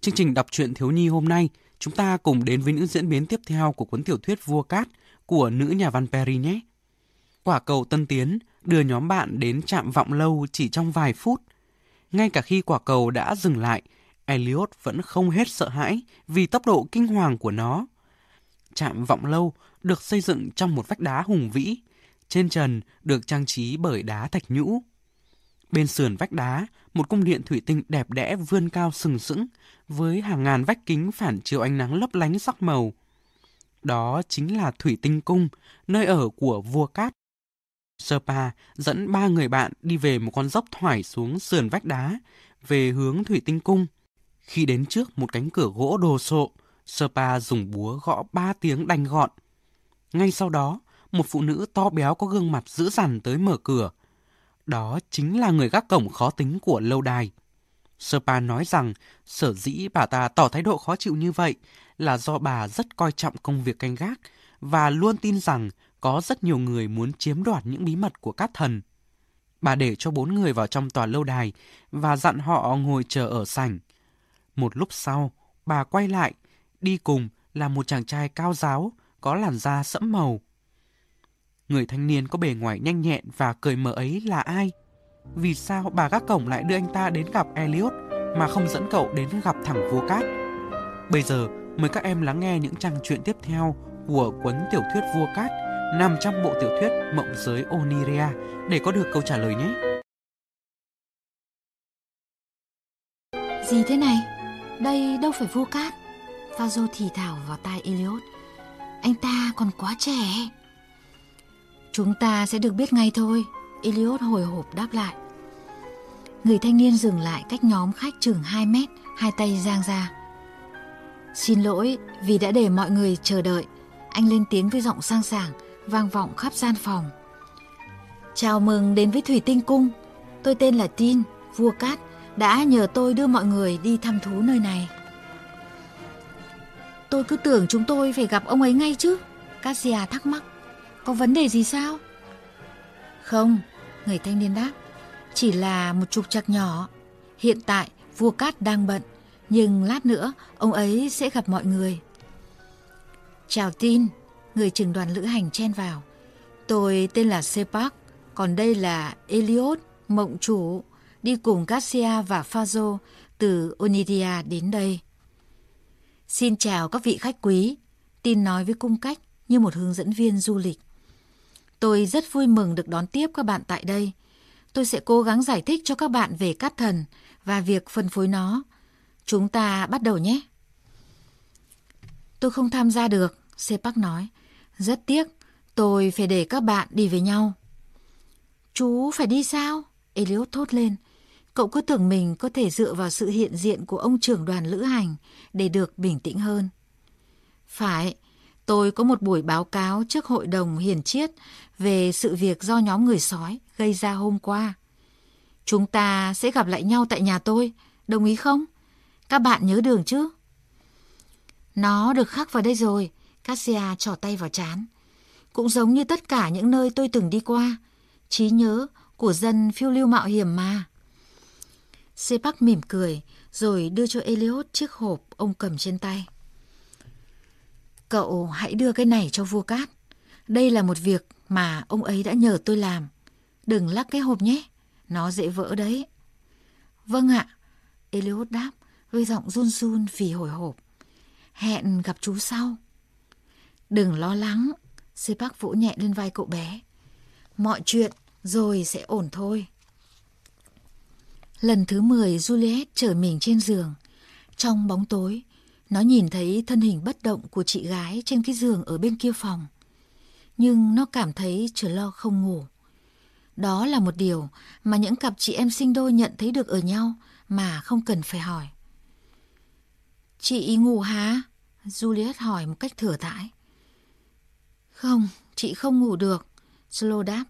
Chương trình đọc truyện thiếu nhi hôm nay, chúng ta cùng đến với những diễn biến tiếp theo của cuốn tiểu thuyết Vua Cát của nữ nhà văn Perry nhé. Quả cầu tân tiến đưa nhóm bạn đến trạm vọng lâu chỉ trong vài phút. Ngay cả khi quả cầu đã dừng lại, Elliot vẫn không hết sợ hãi vì tốc độ kinh hoàng của nó. Trạm vọng lâu được xây dựng trong một vách đá hùng vĩ, trên trần được trang trí bởi đá thạch nhũ. Bên sườn vách đá, một cung điện thủy tinh đẹp đẽ vươn cao sừng sững, với hàng ngàn vách kính phản chiếu ánh nắng lấp lánh sắc màu. Đó chính là Thủy Tinh Cung, nơi ở của vua Cát. Serpa dẫn ba người bạn đi về một con dốc thoải xuống sườn vách đá, về hướng Thủy Tinh Cung. Khi đến trước một cánh cửa gỗ đồ sộ, Serpa dùng búa gõ ba tiếng đanh gọn. Ngay sau đó, một phụ nữ to béo có gương mặt dữ dằn tới mở cửa. Đó chính là người gác cổng khó tính của lâu đài. Serpa nói rằng sở dĩ bà ta tỏ thái độ khó chịu như vậy là do bà rất coi trọng công việc canh gác và luôn tin rằng có rất nhiều người muốn chiếm đoạt những bí mật của các thần. Bà để cho bốn người vào trong tòa lâu đài và dặn họ ngồi chờ ở sảnh. Một lúc sau, bà quay lại, đi cùng là một chàng trai cao giáo, có làn da sẫm màu. Người thanh niên có bề ngoài nhanh nhẹn và cười mở ấy là ai? Vì sao bà gác cổng lại đưa anh ta đến gặp Elliot mà không dẫn cậu đến gặp thẳng vua cát? Bây giờ, mời các em lắng nghe những trang truyện tiếp theo của cuốn tiểu thuyết vua cát nằm trong bộ tiểu thuyết Mộng giới Oniria để có được câu trả lời nhé. Gì thế này? Đây đâu phải vua cát. Fazo thì thào vào tai Elliot. Anh ta còn quá trẻ. Chúng ta sẽ được biết ngay thôi. Elliot hồi hộp đáp lại. Người thanh niên dừng lại cách nhóm khách chừng 2 mét, hai tay giang ra. Xin lỗi vì đã để mọi người chờ đợi. Anh lên tiếng với giọng sang sảng, vang vọng khắp gian phòng. Chào mừng đến với Thủy Tinh Cung. Tôi tên là Tin, vua Cát, đã nhờ tôi đưa mọi người đi thăm thú nơi này. Tôi cứ tưởng chúng tôi phải gặp ông ấy ngay chứ. Cassia thắc mắc. Có vấn đề gì sao? Không, người thanh niên đáp. Chỉ là một trục trặc nhỏ. Hiện tại, vua Cát đang bận, nhưng lát nữa ông ấy sẽ gặp mọi người. Chào tin, người trưởng đoàn lữ hành chen vào. Tôi tên là Sepak, còn đây là Eliot, mộng chủ, đi cùng Garcia và Fazo từ Onidia đến đây. Xin chào các vị khách quý, tin nói với cung cách như một hướng dẫn viên du lịch. Tôi rất vui mừng được đón tiếp các bạn tại đây. Tôi sẽ cố gắng giải thích cho các bạn về cát thần và việc phân phối nó. Chúng ta bắt đầu nhé. Tôi không tham gia được, Sepak nói. Rất tiếc, tôi phải để các bạn đi với nhau. Chú phải đi sao? Elliot thốt lên. Cậu cứ tưởng mình có thể dựa vào sự hiện diện của ông trưởng đoàn lữ hành để được bình tĩnh hơn. Phải, tôi có một buổi báo cáo trước hội đồng hiền chiết về sự việc do nhóm người sói gây ra hôm qua. Chúng ta sẽ gặp lại nhau tại nhà tôi, đồng ý không? Các bạn nhớ đường chứ? Nó được khắc vào đây rồi, Cassia trỏ tay vào chán. Cũng giống như tất cả những nơi tôi từng đi qua, trí nhớ của dân phiêu lưu mạo hiểm mà. Sepak mỉm cười, rồi đưa cho Elliot chiếc hộp ông cầm trên tay. Cậu hãy đưa cái này cho vua cát. Đây là một việc mà ông ấy đã nhờ tôi làm. Đừng lắc cái hộp nhé, nó dễ vỡ đấy. Vâng ạ, Eliud đáp với giọng run run vì hồi hộp. Hẹn gặp chú sau. Đừng lo lắng, Sepak vỗ nhẹ lên vai cậu bé. Mọi chuyện rồi sẽ ổn thôi. Lần thứ 10 Juliet trở mình trên giường. Trong bóng tối, nó nhìn thấy thân hình bất động của chị gái trên cái giường ở bên kia phòng. Nhưng nó cảm thấy trở lo không ngủ. Đó là một điều mà những cặp chị em sinh đôi nhận thấy được ở nhau mà không cần phải hỏi. Chị ngủ hả? Juliet hỏi một cách thừa thãi. Không, chị không ngủ được. Slow đáp.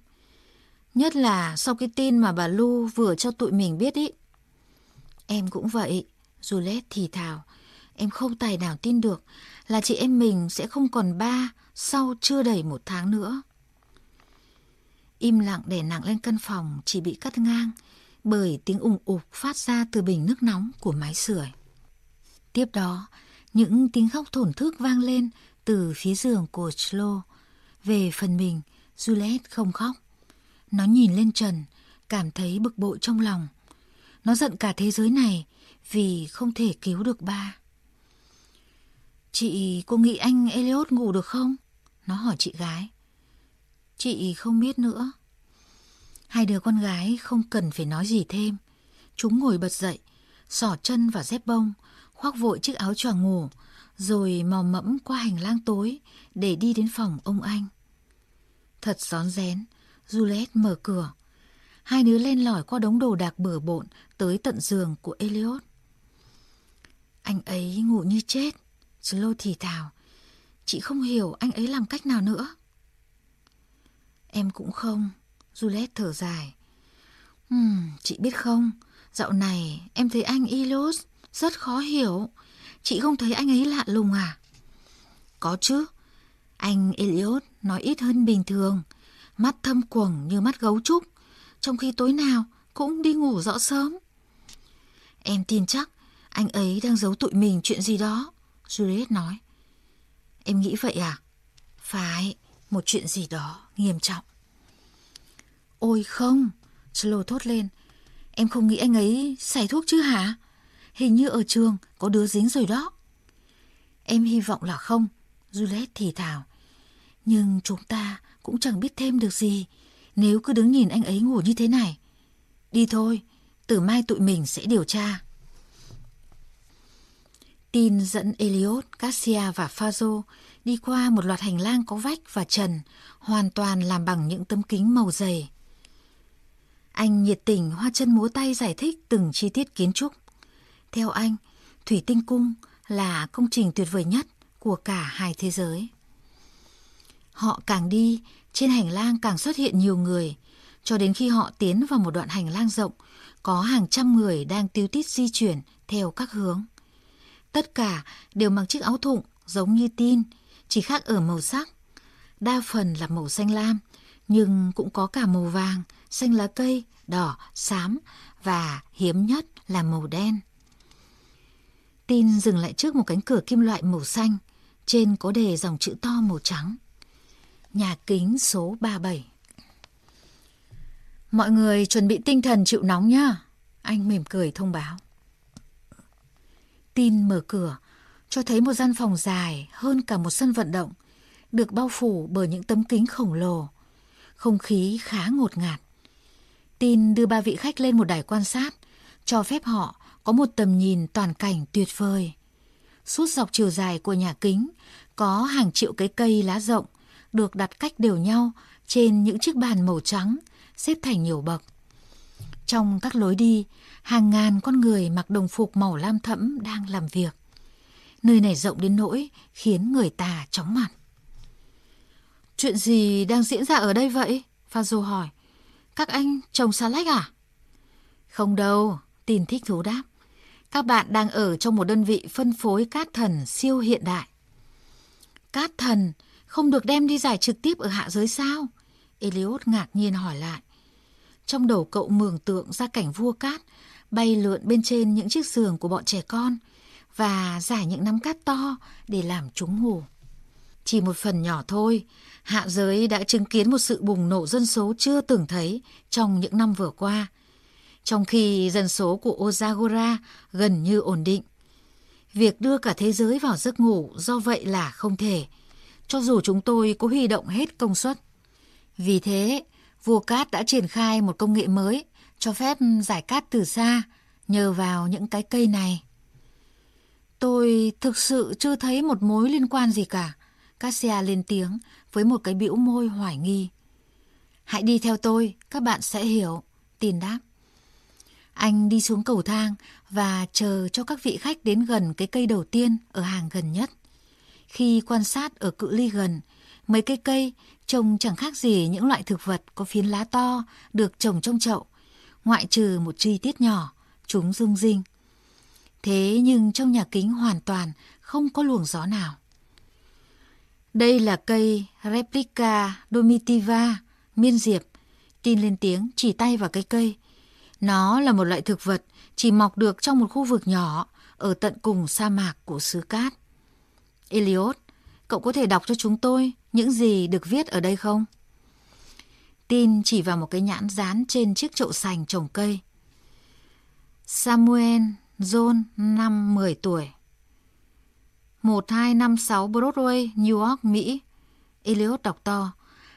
Nhất là sau cái tin mà bà Lu vừa cho tụi mình biết ý. Em cũng vậy, Juliet thì thào. Em không tài nào tin được là chị em mình sẽ không còn ba sau chưa đầy một tháng nữa. Im lặng đè nặng lên căn phòng chỉ bị cắt ngang bởi tiếng ùng ục phát ra từ bình nước nóng của máy sưởi. Tiếp đó, những tiếng khóc thổn thức vang lên từ phía giường của Chlo. Về phần mình, Juliet không khóc. Nó nhìn lên trần, cảm thấy bực bội trong lòng. Nó giận cả thế giới này vì không thể cứu được ba. Chị, cô nghĩ anh Elliot ngủ được không? Nó hỏi chị gái. Chị không biết nữa. Hai đứa con gái không cần phải nói gì thêm. Chúng ngồi bật dậy, xỏ chân vào dép bông, khoác vội chiếc áo choàng ngủ, rồi mò mẫm qua hành lang tối để đi đến phòng ông anh. Thật rón rén, Juliet mở cửa. Hai đứa lên lỏi qua đống đồ đạc bừa bộn tới tận giường của Elliot. Anh ấy ngủ như chết. Slow thì thào. Chị không hiểu anh ấy làm cách nào nữa. Em cũng không. Juliet thở dài. Ừm, chị biết không, dạo này em thấy anh Ilos rất khó hiểu. Chị không thấy anh ấy lạ lùng à? Có chứ. Anh Elliot nói ít hơn bình thường. Mắt thâm quầng như mắt gấu trúc. Trong khi tối nào cũng đi ngủ rõ sớm. Em tin chắc anh ấy đang giấu tụi mình chuyện gì đó. Juliet nói. Em nghĩ vậy à? Phải, một chuyện gì đó nghiêm trọng. Ôi không, Slow thốt lên. Em không nghĩ anh ấy xài thuốc chứ hả? Hình như ở trường có đứa dính rồi đó. Em hy vọng là không, Juliet thì thào. Nhưng chúng ta cũng chẳng biết thêm được gì nếu cứ đứng nhìn anh ấy ngủ như thế này. Đi thôi, từ mai tụi mình sẽ điều tra. Tin dẫn Elliot, Cassia và Fazo đi qua một loạt hành lang có vách và trần, hoàn toàn làm bằng những tấm kính màu dày. Anh nhiệt tình hoa chân múa tay giải thích từng chi tiết kiến trúc. Theo anh, Thủy Tinh Cung là công trình tuyệt vời nhất của cả hai thế giới. Họ càng đi, trên hành lang càng xuất hiện nhiều người, cho đến khi họ tiến vào một đoạn hành lang rộng, có hàng trăm người đang tiêu tít di chuyển theo các hướng. Tất cả đều mặc chiếc áo thụng giống như tin, chỉ khác ở màu sắc. Đa phần là màu xanh lam, nhưng cũng có cả màu vàng, xanh lá cây, đỏ, xám và hiếm nhất là màu đen. Tin dừng lại trước một cánh cửa kim loại màu xanh, trên có đề dòng chữ to màu trắng. Nhà kính số 37 Mọi người chuẩn bị tinh thần chịu nóng nhá. Anh mỉm cười thông báo. Tin mở cửa, cho thấy một gian phòng dài hơn cả một sân vận động, được bao phủ bởi những tấm kính khổng lồ. Không khí khá ngột ngạt. Tin đưa ba vị khách lên một đài quan sát, cho phép họ có một tầm nhìn toàn cảnh tuyệt vời. Suốt dọc chiều dài của nhà kính, có hàng triệu cái cây lá rộng, được đặt cách đều nhau trên những chiếc bàn màu trắng, xếp thành nhiều bậc. Trong các lối đi, hàng ngàn con người mặc đồng phục màu lam thẫm đang làm việc. Nơi này rộng đến nỗi khiến người ta chóng mặt. Chuyện gì đang diễn ra ở đây vậy? pha Fazo hỏi. Các anh trồng xà lách à? Không đâu, tin thích thú đáp. Các bạn đang ở trong một đơn vị phân phối cát thần siêu hiện đại. Cát thần không được đem đi giải trực tiếp ở hạ giới sao? Eliot ngạc nhiên hỏi lại. Trong đầu cậu mường tượng ra cảnh vua cát bay lượn bên trên những chiếc giường của bọn trẻ con và giải những nắm cát to để làm chúng ngủ. Chỉ một phần nhỏ thôi, hạ giới đã chứng kiến một sự bùng nổ dân số chưa từng thấy trong những năm vừa qua, trong khi dân số của Ozagora gần như ổn định. Việc đưa cả thế giới vào giấc ngủ do vậy là không thể, cho dù chúng tôi có huy động hết công suất. Vì thế, vua cát đã triển khai một công nghệ mới cho phép giải cát từ xa nhờ vào những cái cây này. Tôi thực sự chưa thấy một mối liên quan gì cả. Cassia lên tiếng với một cái bĩu môi hoài nghi. Hãy đi theo tôi, các bạn sẽ hiểu. Tin đáp. Anh đi xuống cầu thang và chờ cho các vị khách đến gần cái cây đầu tiên ở hàng gần nhất. Khi quan sát ở cự ly gần, mấy cây cây trông chẳng khác gì những loại thực vật có phiến lá to được trồng trong chậu, ngoại trừ một chi tiết nhỏ, chúng rung rinh. Thế nhưng trong nhà kính hoàn toàn không có luồng gió nào. Đây là cây Replica domitiva, miên diệp. Tin lên tiếng chỉ tay vào cái cây. Nó là một loại thực vật chỉ mọc được trong một khu vực nhỏ, ở tận cùng sa mạc của xứ cát. Eliot, cậu có thể đọc cho chúng tôi những gì được viết ở đây không? Tin chỉ vào một cái nhãn dán trên chiếc chậu sành trồng cây. Samuel John, năm 10 tuổi. 1256 Broadway, New York, Mỹ. Eliot đọc to.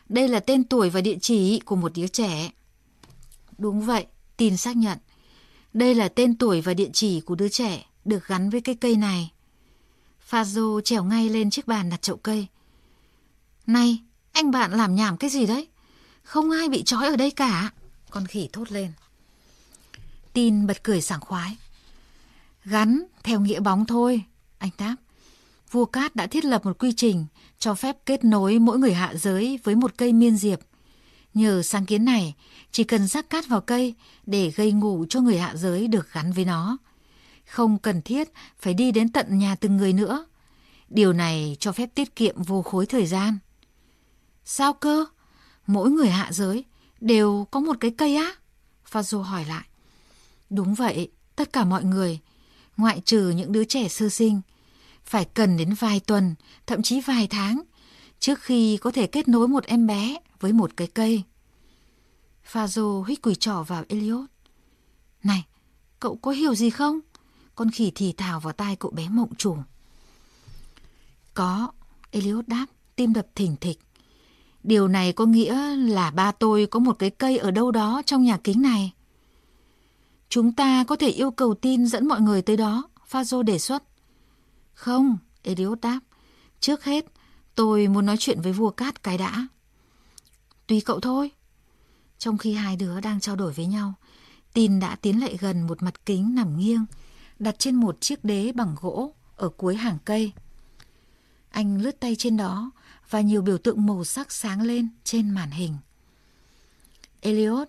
Đây là tên tuổi và địa chỉ của một đứa trẻ. Đúng vậy, tin xác nhận. Đây là tên tuổi và địa chỉ của đứa trẻ được gắn với cây cây này. Fazo trèo ngay lên chiếc bàn đặt chậu cây. Này, anh bạn làm nhảm cái gì đấy? Không ai bị trói ở đây cả. Con khỉ thốt lên. Tin bật cười sảng khoái. Gắn theo nghĩa bóng thôi, anh đáp. Vua Cát đã thiết lập một quy trình cho phép kết nối mỗi người hạ giới với một cây miên diệp. Nhờ sáng kiến này, chỉ cần rắc cát vào cây để gây ngủ cho người hạ giới được gắn với nó. Không cần thiết phải đi đến tận nhà từng người nữa. Điều này cho phép tiết kiệm vô khối thời gian. Sao cơ? Mỗi người hạ giới đều có một cái cây á? Fazio hỏi lại. Đúng vậy, tất cả mọi người, ngoại trừ những đứa trẻ sơ sinh, phải cần đến vài tuần, thậm chí vài tháng, trước khi có thể kết nối một em bé với một cái cây. Fazio hít quỳ trỏ vào Elliot. Này, cậu có hiểu gì không? Con khỉ thì thào vào tai cậu bé mộng chủ. Có, Elliot đáp, tim đập thỉnh thịch. Điều này có nghĩa là ba tôi có một cái cây ở đâu đó trong nhà kính này. Chúng ta có thể yêu cầu tin dẫn mọi người tới đó, Fazo đề xuất. Không, Eliot đáp. Trước hết, tôi muốn nói chuyện với vua cát cái đã. Tùy cậu thôi. Trong khi hai đứa đang trao đổi với nhau, Tin đã tiến lại gần một mặt kính nằm nghiêng, đặt trên một chiếc đế bằng gỗ ở cuối hàng cây. Anh lướt tay trên đó và nhiều biểu tượng màu sắc sáng lên trên màn hình. Elliot,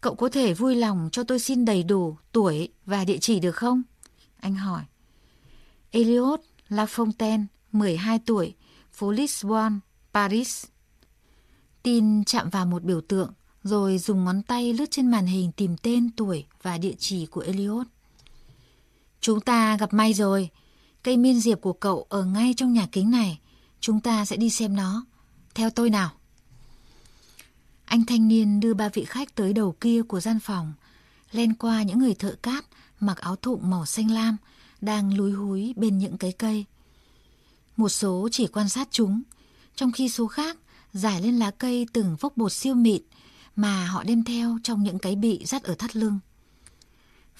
cậu có thể vui lòng cho tôi xin đầy đủ tuổi và địa chỉ được không? Anh hỏi. Elliot Lafontaine, 12 tuổi, phố Lisbon, Paris. Tin chạm vào một biểu tượng, rồi dùng ngón tay lướt trên màn hình tìm tên, tuổi và địa chỉ của Elliot. Chúng ta gặp may rồi. Cây miên diệp của cậu ở ngay trong nhà kính này. Chúng ta sẽ đi xem nó. Theo tôi nào. Anh thanh niên đưa ba vị khách tới đầu kia của gian phòng, len qua những người thợ cát mặc áo thụng màu xanh lam, đang lúi húi bên những cái cây. Một số chỉ quan sát chúng, trong khi số khác giải lên lá cây từng vốc bột siêu mịn mà họ đem theo trong những cái bị dắt ở thắt lưng.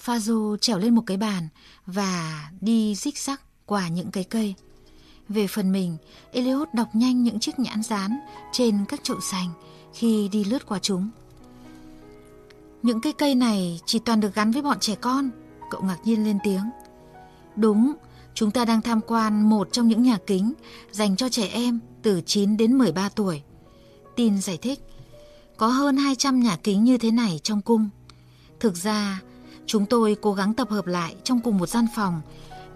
Fazo trèo lên một cái bàn và đi rích sắc qua những cái cây. Về phần mình, Eliot đọc nhanh những chiếc nhãn dán trên các chậu xanh khi đi lướt qua chúng. Những cây cây này chỉ toàn được gắn với bọn trẻ con, cậu ngạc nhiên lên tiếng. Đúng, chúng ta đang tham quan một trong những nhà kính dành cho trẻ em từ 9 đến 13 tuổi. Tin giải thích, có hơn 200 nhà kính như thế này trong cung. Thực ra, chúng tôi cố gắng tập hợp lại trong cùng một gian phòng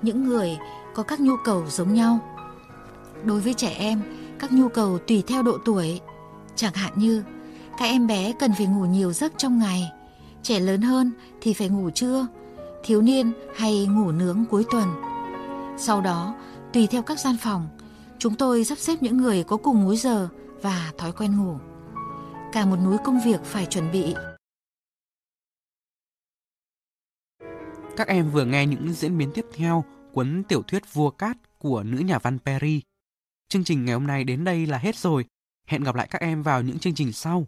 những người có các nhu cầu giống nhau. Đối với trẻ em, các nhu cầu tùy theo độ tuổi. Chẳng hạn như, các em bé cần phải ngủ nhiều giấc trong ngày, trẻ lớn hơn thì phải ngủ trưa, thiếu niên hay ngủ nướng cuối tuần. Sau đó, tùy theo các gian phòng, chúng tôi sắp xếp những người có cùng múi giờ và thói quen ngủ. Cả một núi công việc phải chuẩn bị. Các em vừa nghe những diễn biến tiếp theo cuốn tiểu thuyết Vua Cát của nữ nhà văn Perry. Chương trình ngày hôm nay đến đây là hết rồi. Hẹn gặp lại các em vào những chương trình sau